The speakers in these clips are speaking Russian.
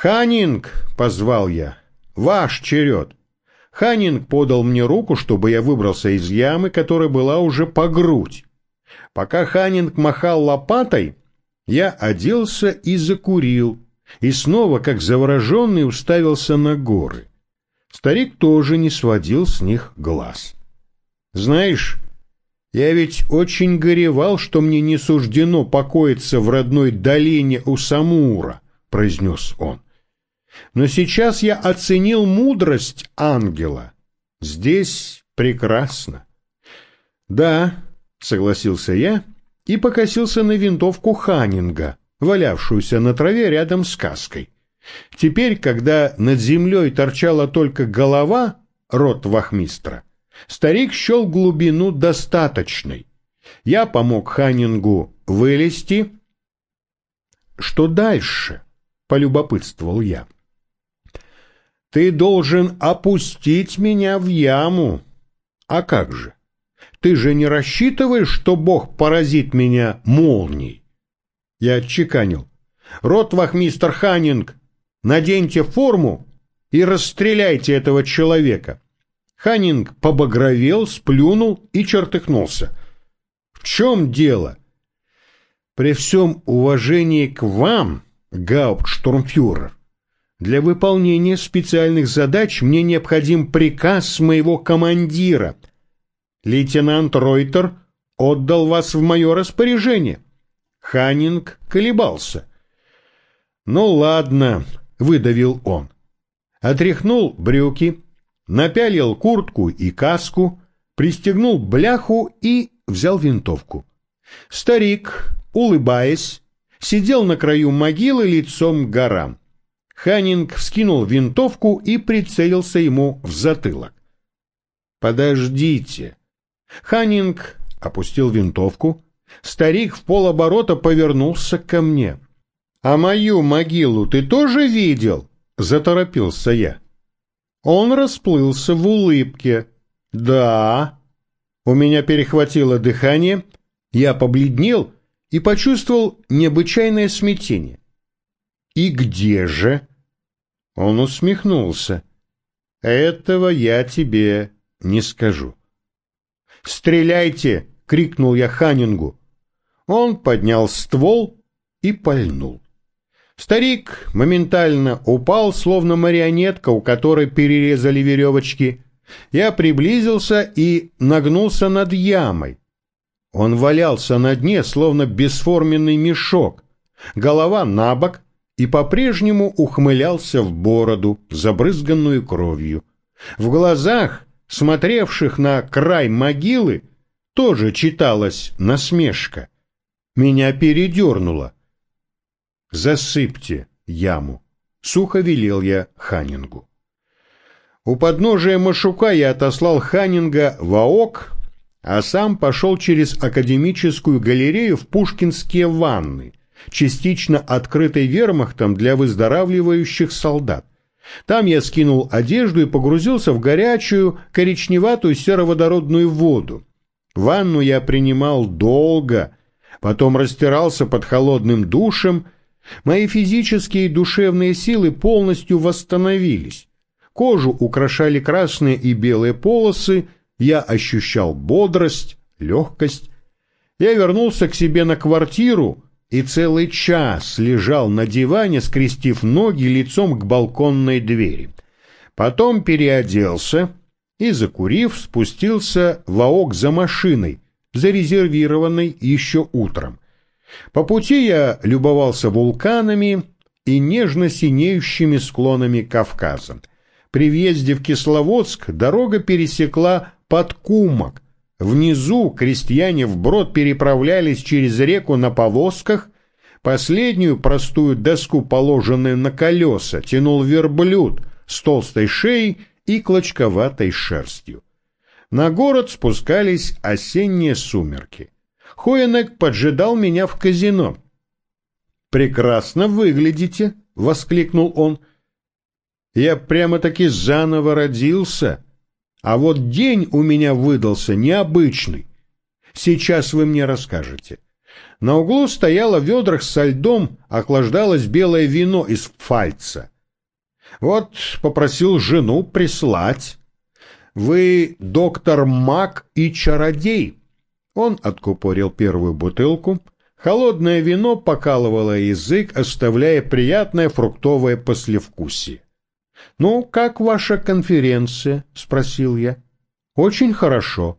«Ханинг!» — позвал я. «Ваш черед!» Ханинг подал мне руку, чтобы я выбрался из ямы, которая была уже по грудь. Пока Ханинг махал лопатой, я оделся и закурил, и снова, как завороженный, уставился на горы. Старик тоже не сводил с них глаз. «Знаешь, я ведь очень горевал, что мне не суждено покоиться в родной долине у Самура», — произнес он. «Но сейчас я оценил мудрость ангела. Здесь прекрасно». «Да», — согласился я и покосился на винтовку Ханнинга, валявшуюся на траве рядом с каской. Теперь, когда над землей торчала только голова, рот вахмистра, старик счел глубину достаточной. Я помог Ханнингу вылезти. «Что дальше?» — полюбопытствовал я. «Ты должен опустить меня в яму. А как же? Ты же не рассчитываешь, что Бог поразит меня молнией?» Я отчеканил. «Рот вахмистр Ханнинг, наденьте форму и расстреляйте этого человека. Ханнинг побагровел, сплюнул и чертыхнулся. В чем дело? При всем уважении к вам, гауптштурмфюрер, для выполнения специальных задач мне необходим приказ моего командира. Лейтенант Ройтер отдал вас в мое распоряжение. Ханнинг колебался. «Ну ладно», — выдавил он. Отряхнул брюки, напялил куртку и каску, пристегнул бляху и взял винтовку. Старик, улыбаясь, сидел на краю могилы лицом к горам. Ханнинг вскинул винтовку и прицелился ему в затылок. «Подождите!» Ханнинг опустил винтовку. Старик в полоборота повернулся ко мне. «А мою могилу ты тоже видел?» — заторопился я. Он расплылся в улыбке. «Да». У меня перехватило дыхание, я побледнел и почувствовал необычайное смятение. «И где же?» Он усмехнулся. «Этого я тебе не скажу». «Стреляйте!» — крикнул я Ханингу. Он поднял ствол и пальнул. Старик моментально упал, словно марионетка, у которой перерезали веревочки. Я приблизился и нагнулся над ямой. Он валялся на дне, словно бесформенный мешок, голова на бок и по-прежнему ухмылялся в бороду, забрызганную кровью. В глазах, смотревших на край могилы, тоже читалась насмешка. Меня передернуло. «Засыпьте яму», — сухо велел я Ханингу. У подножия Машука я отослал Ханинга в АОК, а сам пошел через академическую галерею в Пушкинские ванны, частично открытой вермахтом для выздоравливающих солдат. Там я скинул одежду и погрузился в горячую, коричневатую сероводородную воду. Ванну я принимал долго, потом растирался под холодным душем, Мои физические и душевные силы полностью восстановились. Кожу украшали красные и белые полосы, я ощущал бодрость, легкость. Я вернулся к себе на квартиру и целый час лежал на диване, скрестив ноги лицом к балконной двери. Потом переоделся и, закурив, спустился в АОК за машиной, зарезервированной еще утром. По пути я любовался вулканами и нежно синеющими склонами Кавказа. При въезде в Кисловодск дорога пересекла Подкумок. Внизу крестьяне вброд переправлялись через реку на повозках, последнюю простую доску, положенную на колеса, тянул верблюд с толстой шеей и клочковатой шерстью. На город спускались осенние сумерки. Хоенек поджидал меня в казино. «Прекрасно выглядите!» — воскликнул он. «Я прямо-таки заново родился, а вот день у меня выдался необычный. Сейчас вы мне расскажете, На углу стояло в ведрах со льдом, охлаждалось белое вино из пфальца. Вот попросил жену прислать. Вы доктор Мак и чародей. Он откупорил первую бутылку. Холодное вино покалывало язык, оставляя приятное фруктовое послевкусие. «Ну, как ваша конференция?» — спросил я. «Очень хорошо.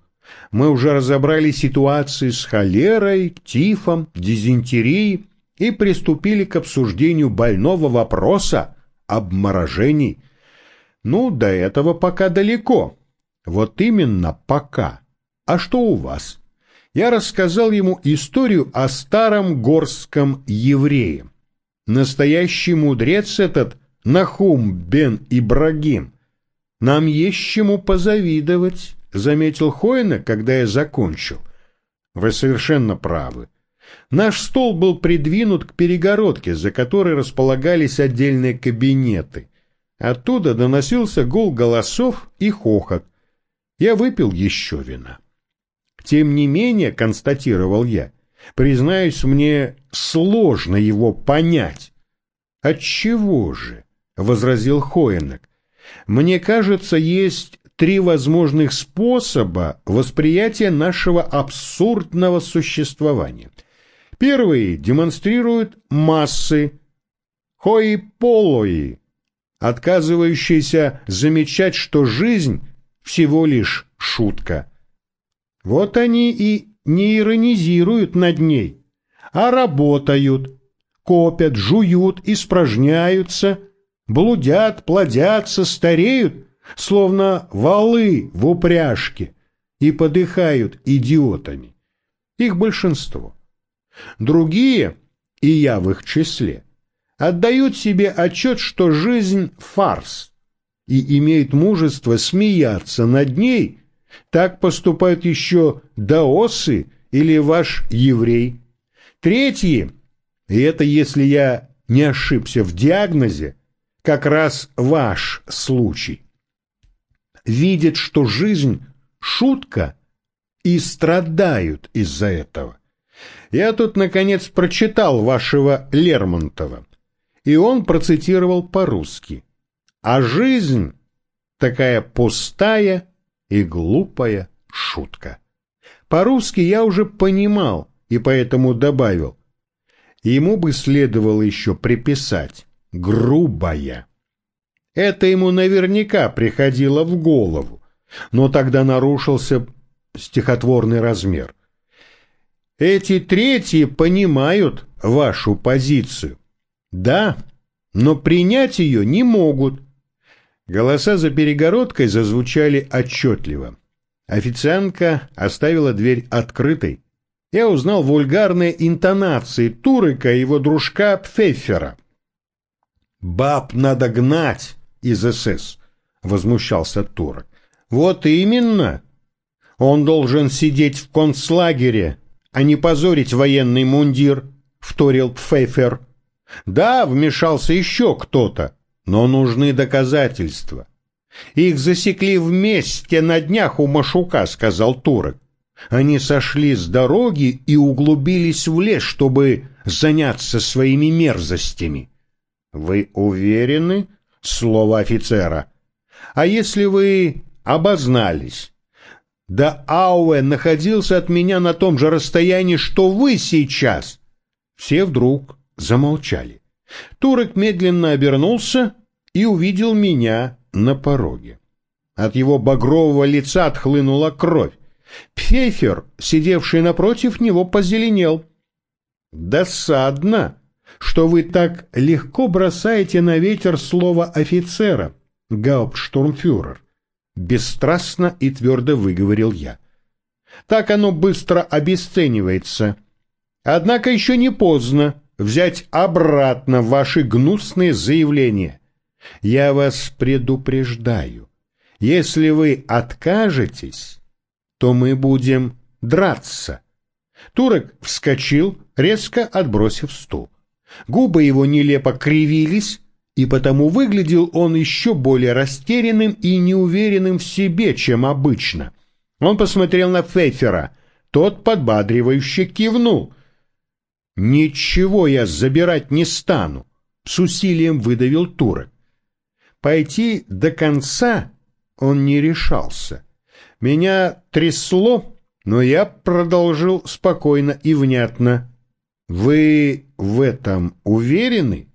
Мы уже разобрали ситуации с холерой, тифом, дизентерией и приступили к обсуждению больного вопроса обморожений. Ну, до этого пока далеко. Вот именно пока. А что у вас? Я рассказал ему историю о старом горском еврее. Настоящий мудрец этот Нахум бен Ибрагим. Нам есть чему позавидовать, заметил Хойна, когда я закончил. Вы совершенно правы. Наш стол был придвинут к перегородке, за которой располагались отдельные кабинеты. Оттуда доносился гул голосов и хохот. Я выпил еще вина. Тем не менее, констатировал я, признаюсь, мне сложно его понять. Отчего же? Возразил Хоенек. Мне кажется, есть три возможных способа восприятия нашего абсурдного существования – Первый демонстрирует массы, хои-полои, отказывающиеся замечать, что жизнь всего лишь шутка. Вот они и не иронизируют над ней, а работают, копят, жуют, испражняются, блудят, плодятся, стареют, словно валы в упряжке, и подыхают идиотами. Их большинство. Другие, и я в их числе, отдают себе отчет, что жизнь — фарс, и имеют мужество смеяться над ней. Так поступают еще даосы или ваш еврей. Третьи, и это если я не ошибся в диагнозе, как раз ваш случай, видят, что жизнь — шутка, и страдают из-за этого. Я тут, наконец, прочитал вашего Лермонтова, и он процитировал по-русски. А жизнь такая пустая и глупая шутка. По-русски я уже понимал, и поэтому добавил. Ему бы следовало еще приписать «грубая». Это ему наверняка приходило в голову, но тогда нарушился стихотворный размер. Эти третьи понимают вашу позицию. Да, но принять ее не могут. Голоса за перегородкой зазвучали отчетливо. Официантка оставила дверь открытой. Я узнал вульгарные интонации Турыка и его дружка Пфеффера. «Баб надо гнать из СС», — возмущался Турок. «Вот именно. Он должен сидеть в концлагере, а не позорить военный мундир», — вторил Пфейфер. «Да, вмешался еще кто-то, но нужны доказательства». «Их засекли вместе на днях у Машука», — сказал Турок. Они сошли с дороги и углубились в лес, чтобы заняться своими мерзостями. «Вы уверены?» — слово офицера. «А если вы обознались, да Ауэ находился от меня на том же расстоянии, что вы сейчас. Все вдруг замолчали. Турок медленно обернулся и увидел меня на пороге. От его багрового лица отхлынула кровь. Пфейфер, сидевший напротив него, позеленел. «Досадно, что вы так легко бросаете на ветер слово офицера, гауптштурмфюрер бесстрастно и твердо выговорил я. Так оно быстро обесценивается. Однако еще не поздно взять обратно ваши гнусные заявления. Я вас предупреждаю. Если вы откажетесь, то мы будем драться. Турок вскочил, резко отбросив стул. Губы его нелепо кривились, и потому выглядел он еще более растерянным и неуверенным в себе, чем обычно. Он посмотрел на Фейфера, тот подбадривающе кивнул. Ничего я забирать не стану, с усилием выдавил турок. Пойти до конца он не решался. Меня трясло, но я продолжил спокойно и внятно. «Вы в этом уверены?»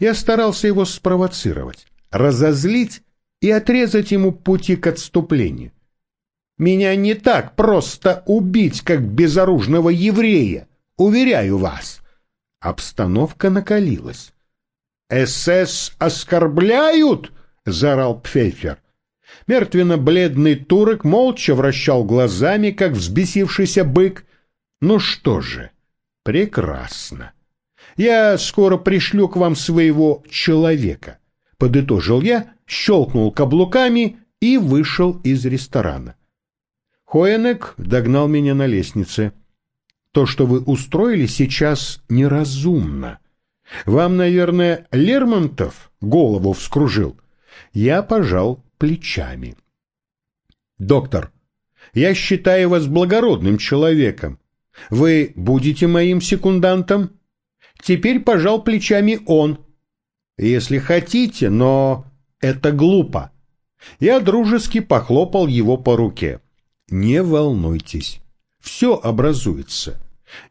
Я старался его спровоцировать, разозлить и отрезать ему пути к отступлению. Меня не так просто убить, как безоружного еврея, уверяю вас. Обстановка накалилась. «СС оскорбляют?» — заорал Пфейфер. Мертвенно-бледный турок молча вращал глазами, как взбесившийся бык. «Ну что же, прекрасно. Я скоро пришлю к вам своего человека», — подытожил я, щелкнул каблуками и вышел из ресторана. Хоенек догнал меня на лестнице. То, что вы устроили сейчас, неразумно. Вам, наверное, Лермонтов голову вскружил. Я пожал плечами. Доктор, я считаю вас благородным человеком. Вы будете моим секундантом? Теперь пожал плечами он. Если хотите, но это глупо. Я дружески похлопал его по руке. Не волнуйтесь, все образуется.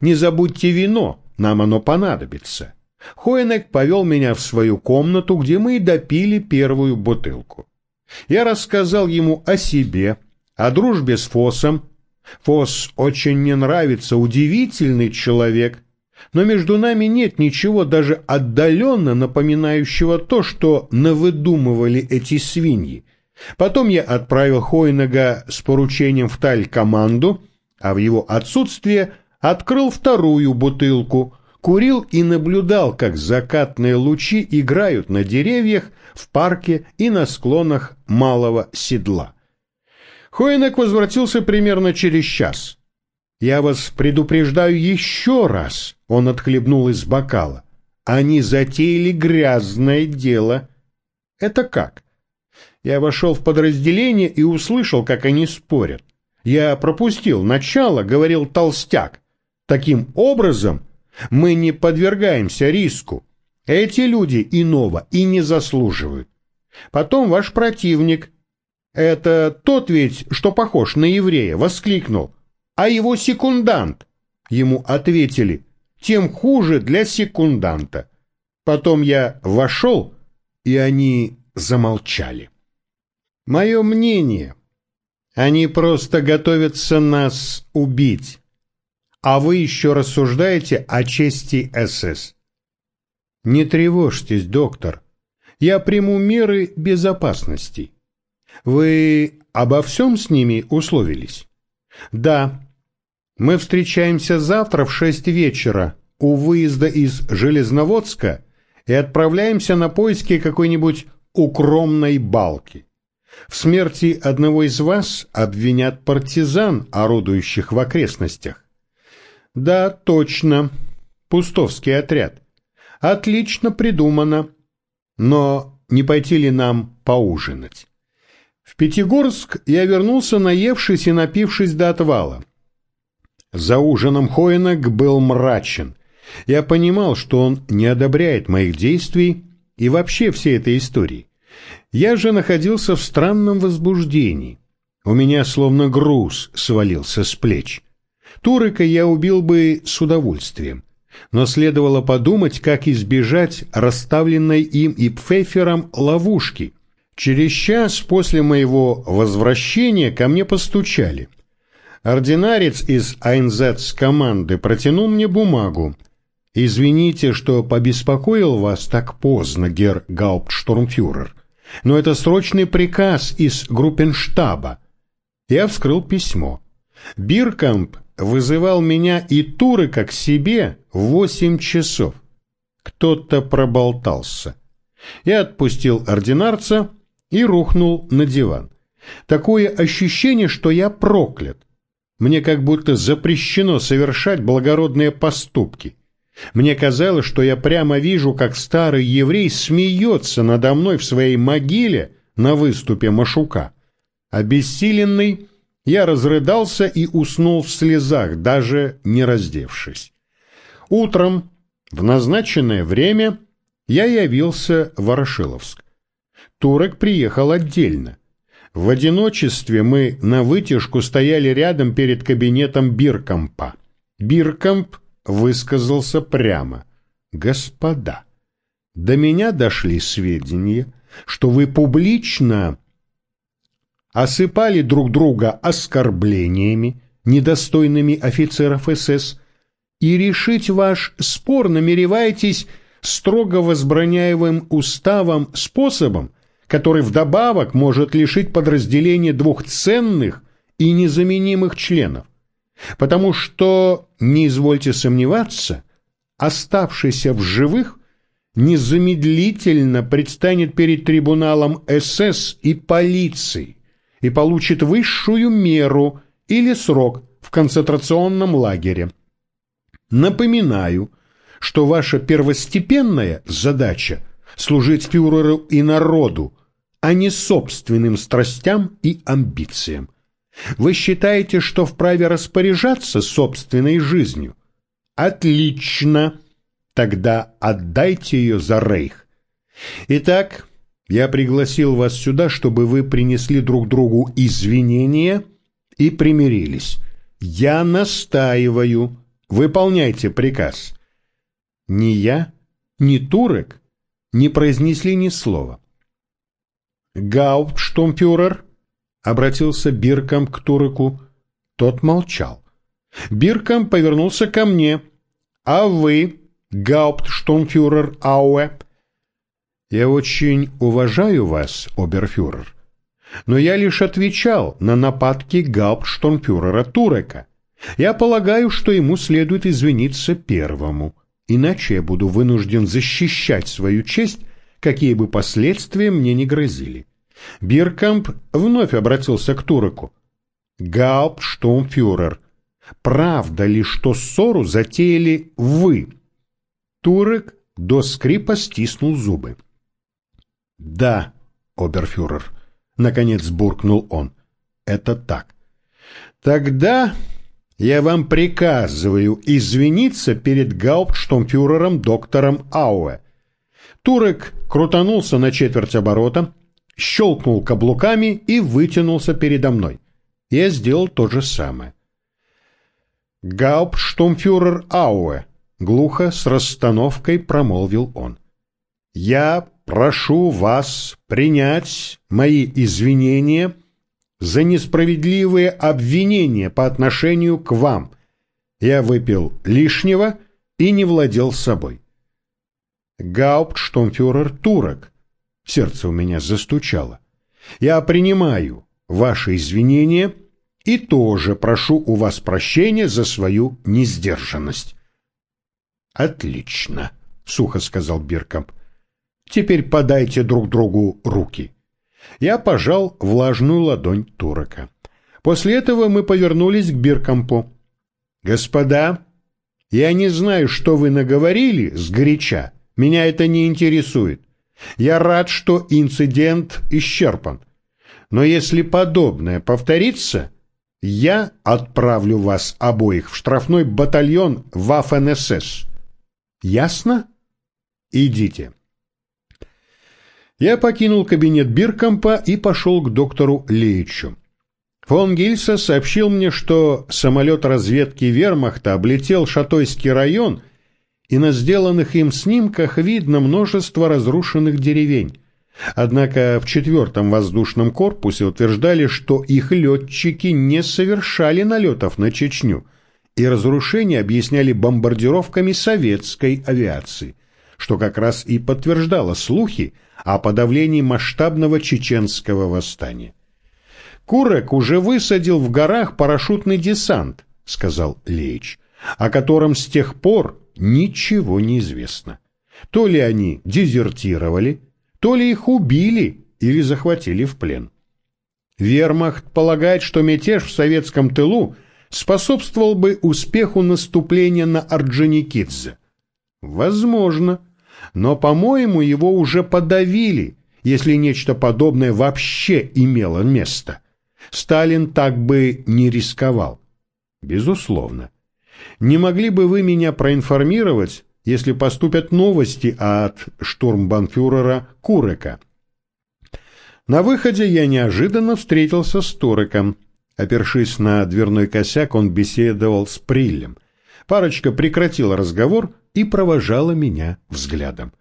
Не забудьте вино, нам оно понадобится. Хоенек повел меня в свою комнату, где мы допили первую бутылку. Я рассказал ему о себе, о дружбе с Фосом. Фос очень не нравится, удивительный человек, но между нами нет ничего даже отдаленно напоминающего то, что навыдумывали эти свиньи. Потом я отправил Хойнага с поручением в таль-команду, а в его отсутствие открыл вторую бутылку, курил и наблюдал, как закатные лучи играют на деревьях, в парке и на склонах малого седла. Хойнак возвратился примерно через час. «Я вас предупреждаю еще раз», — он отхлебнул из бокала. «Они затеяли грязное дело». «Это как?» Я вошел в подразделение и услышал, как они спорят. Я пропустил начало, говорил толстяк. Таким образом, мы не подвергаемся риску. Эти люди иного и не заслуживают. Потом ваш противник, это тот ведь, что похож на еврея, воскликнул. А его секундант. Ему ответили, тем хуже для секунданта. Потом я вошел, и они замолчали. Мое мнение, они просто готовятся нас убить, а вы еще рассуждаете о чести СС. Не тревожьтесь, доктор, я приму меры безопасности. Вы обо всем с ними условились? Да. Мы встречаемся завтра в шесть вечера у выезда из Железноводска и отправляемся на поиски какой-нибудь укромной балки. В смерти одного из вас обвинят партизан, орудующих в окрестностях. Да, точно. Пустовский отряд. Отлично придумано. Но не пойти ли нам поужинать? В Пятигорск я вернулся, наевшись и напившись до отвала. За ужином Хоинок был мрачен. Я понимал, что он не одобряет моих действий и вообще всей этой истории. Я же находился в странном возбуждении. У меня словно груз свалился с плеч. Турика я убил бы с удовольствием, но следовало подумать, как избежать расставленной им и Пфейфером ловушки. Через час после моего возвращения ко мне постучали. Ординарец из АНЗ команды протянул мне бумагу. «Извините, что побеспокоил вас так поздно, герр Гауптштурмфюрер но это срочный приказ из группенштаба. Я вскрыл письмо. Биркамп вызывал меня и Туры как себе в восемь часов. Кто-то проболтался. Я отпустил ординарца и рухнул на диван. Такое ощущение, что я проклят. Мне как будто запрещено совершать благородные поступки. Мне казалось, что я прямо вижу, как старый еврей смеется надо мной в своей могиле на выступе Машука. Обессиленный, я разрыдался и уснул в слезах, даже не раздевшись. Утром, в назначенное время, я явился в Ворошиловск. Турок приехал отдельно. В одиночестве мы на вытяжку стояли рядом перед кабинетом Биркомпа. Биркомп высказался прямо. «Господа, до меня дошли сведения, что вы публично осыпали друг друга оскорблениями, недостойными офицеров СС, и решить ваш спор намереваетесь строго возбраняемым уставом способом, который вдобавок может лишить подразделения двух ценных и незаменимых членов. Потому что, не извольте сомневаться, оставшийся в живых незамедлительно предстанет перед трибуналом СС и полиции и получит высшую меру или срок в концентрационном лагере. Напоминаю, что ваша первостепенная задача – служить фюреру и народу, а не собственным страстям и амбициям. Вы считаете, что вправе распоряжаться собственной жизнью? Отлично! Тогда отдайте ее за рейх. Итак, я пригласил вас сюда, чтобы вы принесли друг другу извинения и примирились. Я настаиваю. Выполняйте приказ. Ни я, ни турок не произнесли ни слова. Гауптштумфюрер обратился Бирком к туроку. Тот молчал. Бирком повернулся ко мне. А вы, Гауптштумфюрер Ауэ? Я очень уважаю вас, оберфюрер. Но я лишь отвечал на нападки Гауптштурмфюрера Турека. Я полагаю, что ему следует извиниться первому, иначе я буду вынужден защищать свою честь, какие бы последствия мне не грозили. Биркамп вновь обратился к Туреку. Гауптштурмфюрер, правда ли, что ссору затеяли вы? Турек до скрипа стиснул зубы. Да, оберфюрер, наконец буркнул он. Это так. Тогда я вам приказываю извиниться перед гауптштумфюрером доктором Ауэ. Турек крутанулся на четверть оборота, щелкнул каблуками и вытянулся передо мной. Я сделал то же самое. «Гауптштумфюрер Ауэ», — глухо с расстановкой промолвил он. «Я прошу вас принять мои извинения за несправедливые обвинения по отношению к вам. Я выпил лишнего и не владел собой. Гауптштумфюрер турок. Сердце у меня застучало. Я принимаю ваши извинения и тоже прошу у вас прощения за свою несдержанность. Отлично, сухо сказал Биркамп. Теперь подайте друг другу руки. Я пожал влажную ладонь Турока. После этого мы повернулись к Биркампу. «Господа, я не знаю, что вы наговорили сгоряча. Меня это не интересует. Я рад, что инцидент исчерпан. Но если подобное повторится, я отправлю вас обоих в штрафной батальон Waffen-СС. Ясно? Идите. Я покинул кабинет Биркомпа и пошел к доктору Лейчу. Фон Гильса сообщил мне, что самолет разведки вермахта облетел Шатойский район, и на сделанных им снимках видно множество разрушенных деревень. Однако в четвертом воздушном корпусе утверждали, что их летчики не совершали налетов на Чечню, и разрушения объясняли бомбардировками советской авиации, что как раз и подтверждало слухи, о подавлении масштабного чеченского восстания. Курек уже высадил в горах парашютный десант, сказал Леич, о котором с тех пор ничего не известно. То ли они дезертировали, то ли их убили или захватили в плен. Вермахт полагает, что мятеж в советском тылу способствовал бы успеху наступления на Орджоникидзе. Возможно, но, по-моему, его уже подавили, если нечто подобное вообще имело место. Сталин так бы не рисковал. Безусловно. Не могли бы вы меня проинформировать, если поступят новости от штурмбанфюрера Курека?» На выходе я неожиданно встретился с Туреком. Опершись на дверной косяк, он беседовал с Приллем. Парочка прекратила разговор и провожала меня взглядом.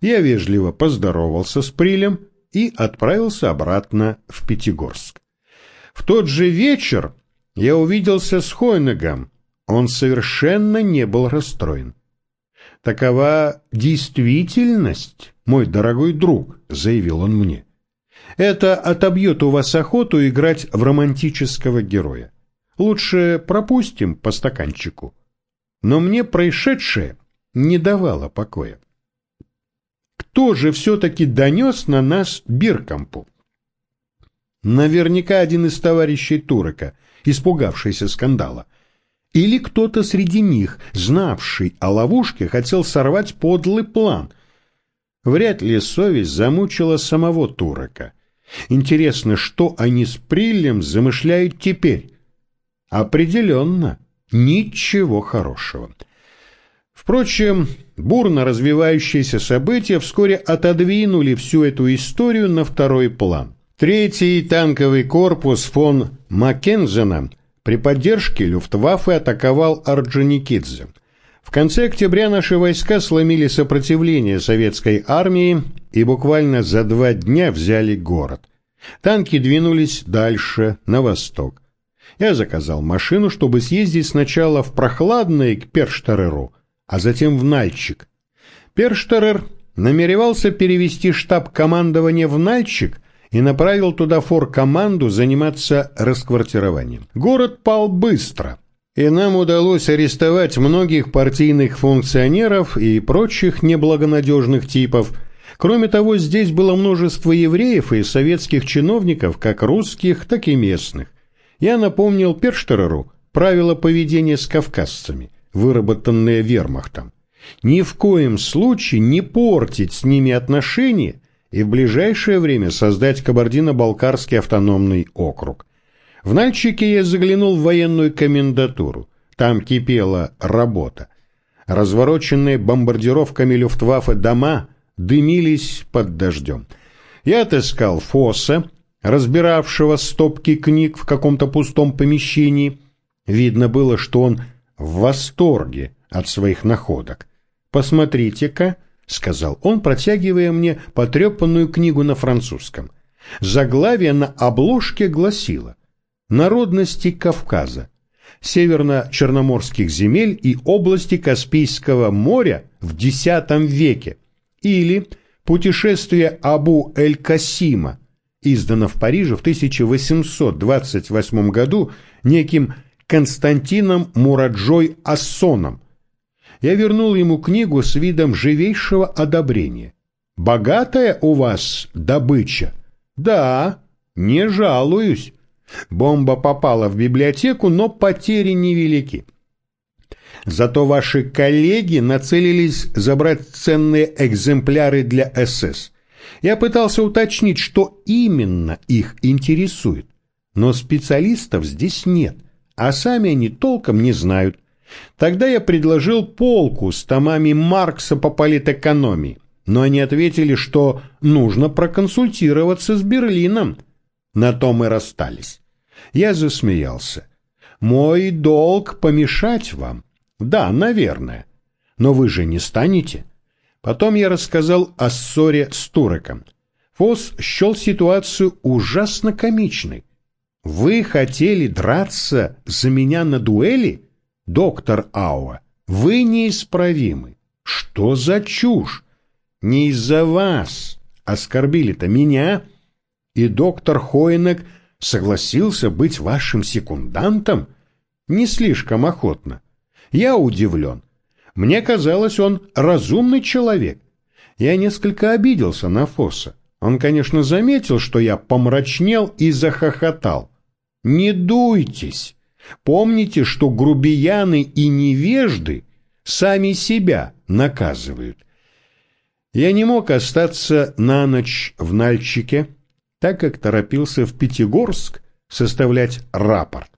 Я вежливо поздоровался с Прилем и отправился обратно в Пятигорск. В тот же вечер я увиделся с Хойнегом. Он совершенно не был расстроен. «Такова действительность, мой дорогой друг», — заявил он мне. «Это отобьет у вас охоту играть в романтического героя. Лучше пропустим по стаканчику». Но мне происшедшее не давало покоя. Кто же все-таки донес на нас Биркампу? Наверняка один из товарищей Турека, испугавшийся скандала. Или кто-то среди них, знавший о ловушке, хотел сорвать подлый план. Вряд ли совесть замучила самого Турека. Интересно, что они с Приллем замышляют теперь? Определенно, ничего хорошего. Впрочем, бурно развивающиеся события вскоре отодвинули всю эту историю на второй план. Третий танковый корпус фон Маккензена при поддержке Люфтваффе атаковал Орджоникидзе. В конце октября наши войска сломили сопротивление советской армии и буквально за два дня взяли город. Танки двинулись дальше, на восток. Я заказал машину, чтобы съездить сначала в прохладное к Перштереру, а затем в Нальчик. Перштерер намеревался перевести штаб командования в Нальчик и направил туда фор-команду заниматься расквартированием. Город пал быстро, и нам удалось арестовать многих партийных функционеров и прочих неблагонадежных типов. Кроме того, здесь было множество евреев и советских чиновников, как русских, так и местных. Я напомнил Перштереру правила поведения с кавказцами – выработанные вермахтом. Ни в коем случае не портить с ними отношения и в ближайшее время создать Кабардино-Балкарский автономный округ. В Нальчике я заглянул в военную комендатуру. Там кипела работа. Развороченные бомбардировками Люфтваффе дома дымились под дождем. Я отыскал Фосса, разбиравшего стопки книг в каком-то пустом помещении. Видно было, что он в восторге от своих находок. «Посмотрите-ка», — сказал он, протягивая мне потрепанную книгу на французском. Заглавие на обложке гласило «Народности Кавказа, северно-черноморских земель и области Каспийского моря в X веке» или «Путешествие Абу-эль-Касима», издано в Париже в 1828 году неким Константином Мураджой Ассоном. Я вернул ему книгу с видом живейшего одобрения. «Богатая у вас добыча?» «Да, не жалуюсь». Бомба попала в библиотеку, но потери невелики. Зато ваши коллеги нацелились забрать ценные экземпляры для СС. Я пытался уточнить, что именно их интересует, но специалистов здесь нет – а сами они толком не знают. Тогда я предложил полку с томами Маркса по политэкономии, но они ответили, что нужно проконсультироваться с Берлином. На то мы расстались. Я засмеялся. Мой долг помешать вам. Да, наверное. Но вы же не станете. Потом я рассказал о ссоре с Туреком. Фос счел ситуацию ужасно комичной. Вы хотели драться за меня на дуэли? Доктор Ауа, вы неисправимы. Что за чушь? Не из-за вас оскорбили-то меня. И доктор Хойнек согласился быть вашим секундантом? Не слишком охотно. Я удивлен. Мне казалось, он разумный человек. Я несколько обиделся на Фосса. Он, конечно, заметил, что я помрачнел и захохотал. Не дуйтесь. Помните, что грубияны и невежды сами себя наказывают. Я не мог остаться на ночь в Нальчике, так как торопился в Пятигорск составлять рапорт.